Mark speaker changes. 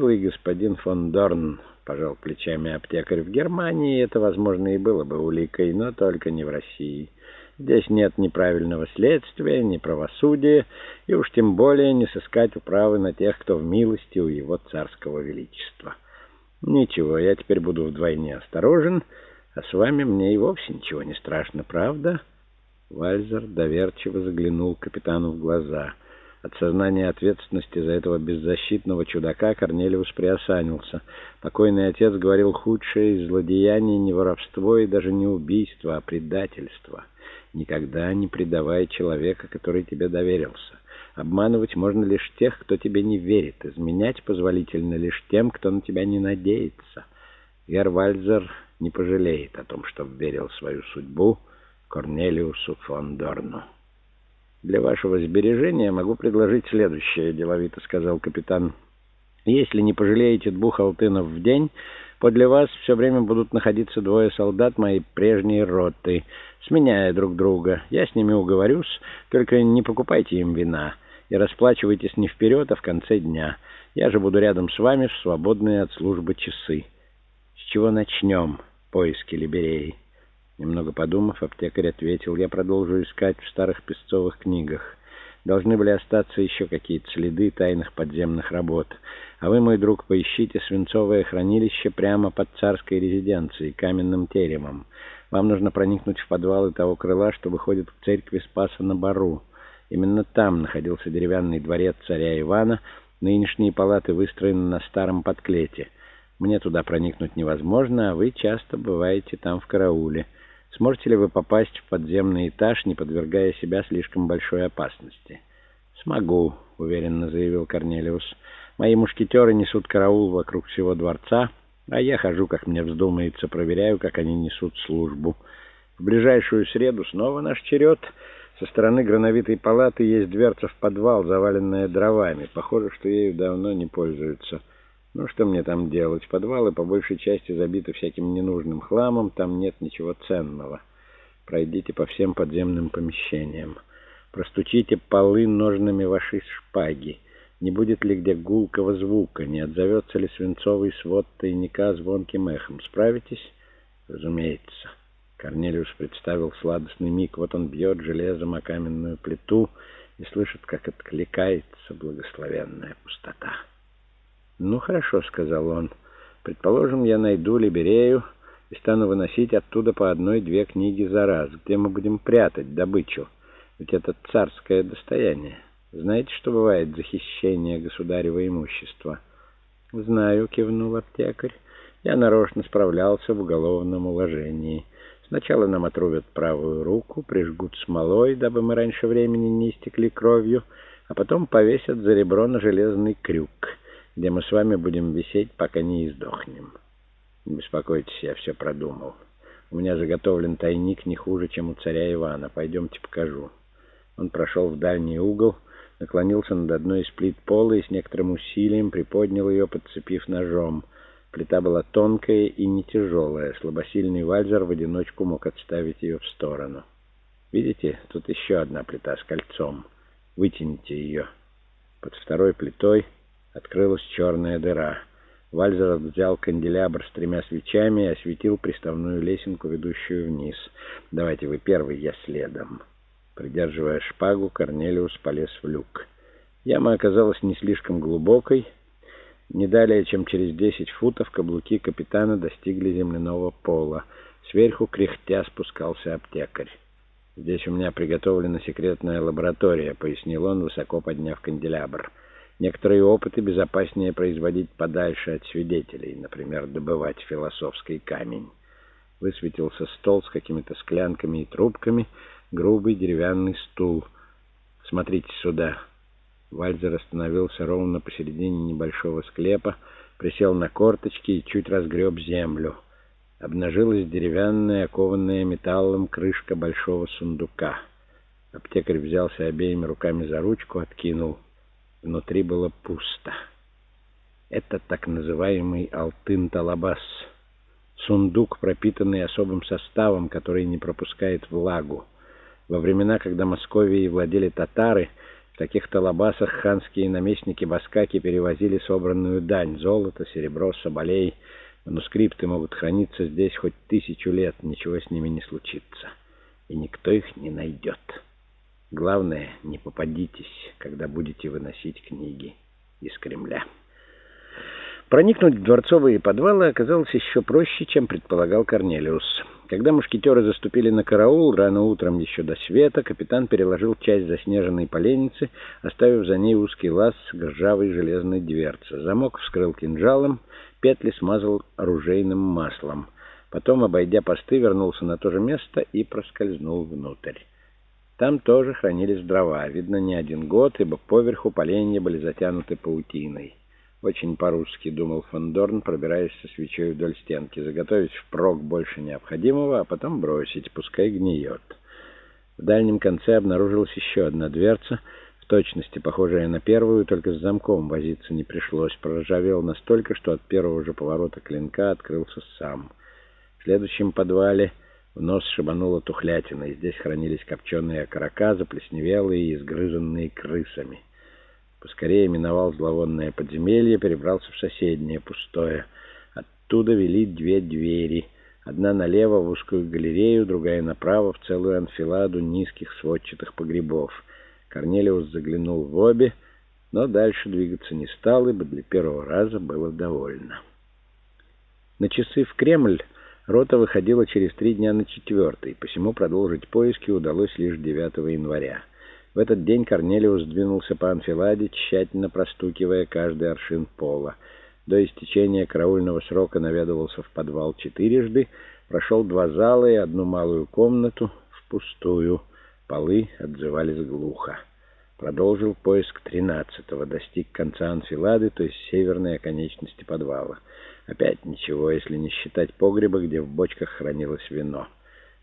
Speaker 1: «Милый господин фон Дорн», — пожал плечами аптекарь, — «в Германии это, возможно, и было бы уликой, но только не в России. Здесь нет ни правильного следствия, ни правосудия, и уж тем более не сыскать управы на тех, кто в милости у его царского величества. Ничего, я теперь буду вдвойне осторожен, а с вами мне и вовсе ничего не страшно, правда?» Вальзер доверчиво заглянул капитану в глаза — от сознания ответственности за этого беззащитного чудака Корнелиус приосанился. Покойный отец говорил худшее из злодеяний не воровство и даже не убийство, а предательство. Никогда не предавай человека, который тебе доверился. Обманывать можно лишь тех, кто тебе не верит. Изменять позволительно лишь тем, кто на тебя не надеется. Гервальзер не пожалеет о том, что верил свою судьбу Корнелиусу фон Дорну. «Для вашего сбережения могу предложить следующее», — деловито сказал капитан. «Если не пожалеете двух алтынов в день, подле вас все время будут находиться двое солдат моей прежней роты, сменяя друг друга. Я с ними уговорюсь, только не покупайте им вина и расплачивайтесь не вперед, а в конце дня. Я же буду рядом с вами в свободные от службы часы. С чего начнем поиски Либереи?» Немного подумав, аптекарь ответил, я продолжу искать в старых песцовых книгах. Должны были остаться еще какие-то следы тайных подземных работ. А вы, мой друг, поищите свинцовое хранилище прямо под царской резиденцией, каменным теремом. Вам нужно проникнуть в подвалы того крыла, что выходит к церкви Спаса на Бару. Именно там находился деревянный дворец царя Ивана, нынешние палаты выстроены на старом подклете. Мне туда проникнуть невозможно, а вы часто бываете там в карауле. Сможете ли вы попасть в подземный этаж, не подвергая себя слишком большой опасности? «Смогу», — уверенно заявил Корнелиус. «Мои мушкетеры несут караул вокруг всего дворца, а я хожу, как мне вздумается, проверяю, как они несут службу. В ближайшую среду снова наш черед. Со стороны грановитой палаты есть дверца в подвал, заваленная дровами. Похоже, что ею давно не пользуются». Ну, что мне там делать? Подвалы по большей части забиты всяким ненужным хламом, там нет ничего ценного. Пройдите по всем подземным помещениям. Простучите полы ножными вашей шпаги. Не будет ли где гулкого звука? Не отзовется ли свинцовый свод тайника звонким эхом? Справитесь? Разумеется. Корнелиус представил сладостный миг. Вот он бьет железом о каменную плиту и слышит, как откликается благословенная пустота. «Ну, хорошо», — сказал он. «Предположим, я найду Либерею и стану выносить оттуда по одной-две книги за раз. Где мы будем прятать добычу? Ведь это царское достояние. Знаете, что бывает за хищение государева имущества?» «Знаю», — кивнул аптекарь. «Я нарочно справлялся в уголовном уложении. Сначала нам отрубят правую руку, прижгут смолой, дабы мы раньше времени не истекли кровью, а потом повесят за ребро на железный крюк» где мы с вами будем висеть, пока не издохнем. Не беспокойтесь, я все продумал. У меня заготовлен тайник не хуже, чем у царя Ивана. Пойдемте покажу. Он прошел в дальний угол, наклонился над одной из плит пола и с некоторым усилием приподнял ее, подцепив ножом. Плита была тонкая и не тяжелая. Слабосильный вальзер в одиночку мог отставить ее в сторону. Видите, тут еще одна плита с кольцом. Вытяните ее. Под второй плитой открылась черная дыра. Вальзер взял канделябр с тремя свечами и осветил приставную лесенку, ведущую вниз. «Давайте вы первый, я следом». Придерживая шпагу, Корнелиус полез в люк. Яма оказалась не слишком глубокой. Не далее, чем через десять футов, каблуки капитана достигли земляного пола. Сверху кряхтя спускался аптекарь. «Здесь у меня приготовлена секретная лаборатория», — пояснил он, высоко подняв канделябр. Некоторые опыты безопаснее производить подальше от свидетелей, например, добывать философский камень. Высветился стол с какими-то склянками и трубками, грубый деревянный стул. «Смотрите сюда». Вальзер остановился ровно посередине небольшого склепа, присел на корточки и чуть разгреб землю. Обнажилась деревянная, окованная металлом крышка большого сундука. Аптекарь взялся обеими руками за ручку, откинул — Внутри было пусто. Это так называемый Алтын-Талабас. Сундук, пропитанный особым составом, который не пропускает влагу. Во времена, когда Московией владели татары, таких-то лабасах ханские наместники Баскаки перевозили собранную дань — золото, серебро, соболей. Манускрипты могут храниться здесь хоть тысячу лет, ничего с ними не случится, и никто их не найдет. Главное, не попадитесь, когда будете выносить книги из Кремля. Проникнуть в дворцовые подвалы оказалось еще проще, чем предполагал Корнелиус. Когда мушкетеры заступили на караул, рано утром еще до света, капитан переложил часть заснеженной поленницы, оставив за ней узкий лаз с ржавой железной дверцы. Замок вскрыл кинжалом, петли смазал оружейным маслом. Потом, обойдя посты, вернулся на то же место и проскользнул внутрь. Там тоже хранились дрова, видно, не один год, ибо поверху поленья были затянуты паутиной. Очень по-русски, думал Фондорн, пробираясь со свечой вдоль стенки. Заготовить впрок больше необходимого, а потом бросить, пускай гниет. В дальнем конце обнаружилась еще одна дверца, в точности похожая на первую, только с замком возиться не пришлось. Проржавел настолько, что от первого же поворота клинка открылся сам. В следующем подвале в нос шибануло тухлятина, и здесь хранились копченые окорока, заплесневелые и изгрызанные крысами. Поскорее миновал зловонное подземелье, перебрался в соседнее, пустое. Оттуда вели две двери. Одна налево в узкую галерею, другая направо в целую анфиладу низких сводчатых погребов. Корнелиус заглянул в обе, но дальше двигаться не стал, ибо для первого раза было довольно. На часы в Кремль рота выходила через три дня на четвертый, посему продолжить поиски удалось лишь 9 января. В этот день Корнелиус двинулся по анфиладе, тщательно простукивая каждый аршин пола. До истечения караульного срока наведывался в подвал четырежды, прошел два зала и одну малую комнату впустую. Полы отзывались глухо. Продолжил поиск тринадцатого, достиг конца анфилады, то есть северной оконечности подвала. Опять ничего, если не считать погреба, где в бочках хранилось вино.